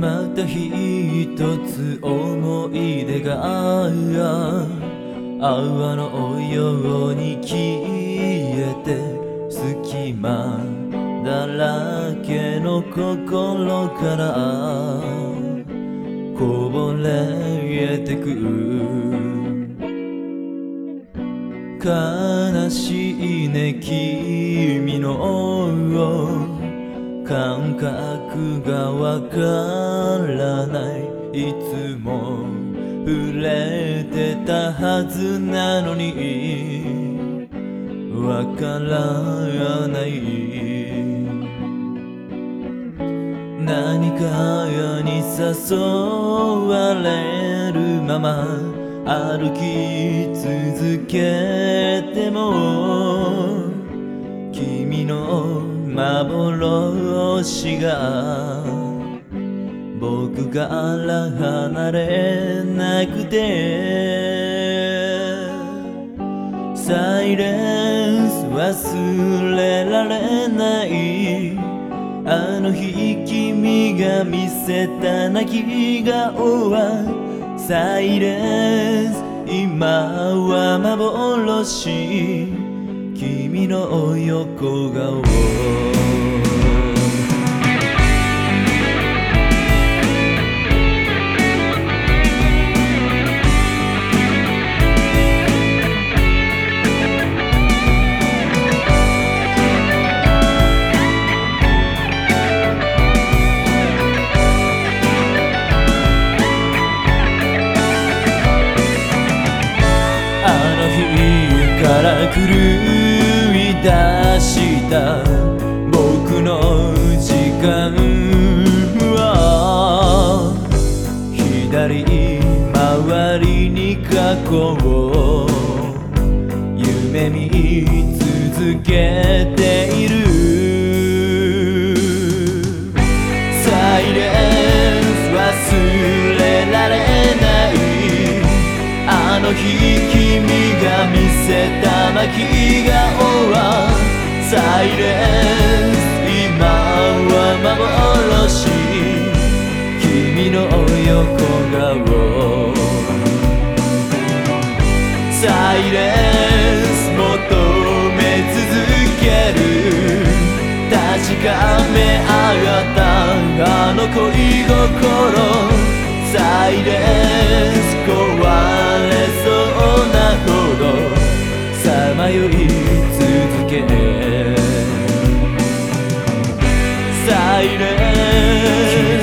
また一つ思い出が泡のように消えて隙間だらけの心から。こぼれてく。悲しいね君の感覚がわからない。いつも触れてたはずなのに。わからない。何かに誘われるまま。歩き続けても。君の幻が僕から離れなくて。サイレンス忘れられない。あの日君が見せた泣き顔はサイレンス今は幻。君の横顔あの日から狂い出た僕の時間は左回りに過去を夢見続けている。サイレンス忘れられない。あの日君が見せた泣き顔。め上がったあの恋心サイレンス壊れそうなほどさまよい続け。サイレンス。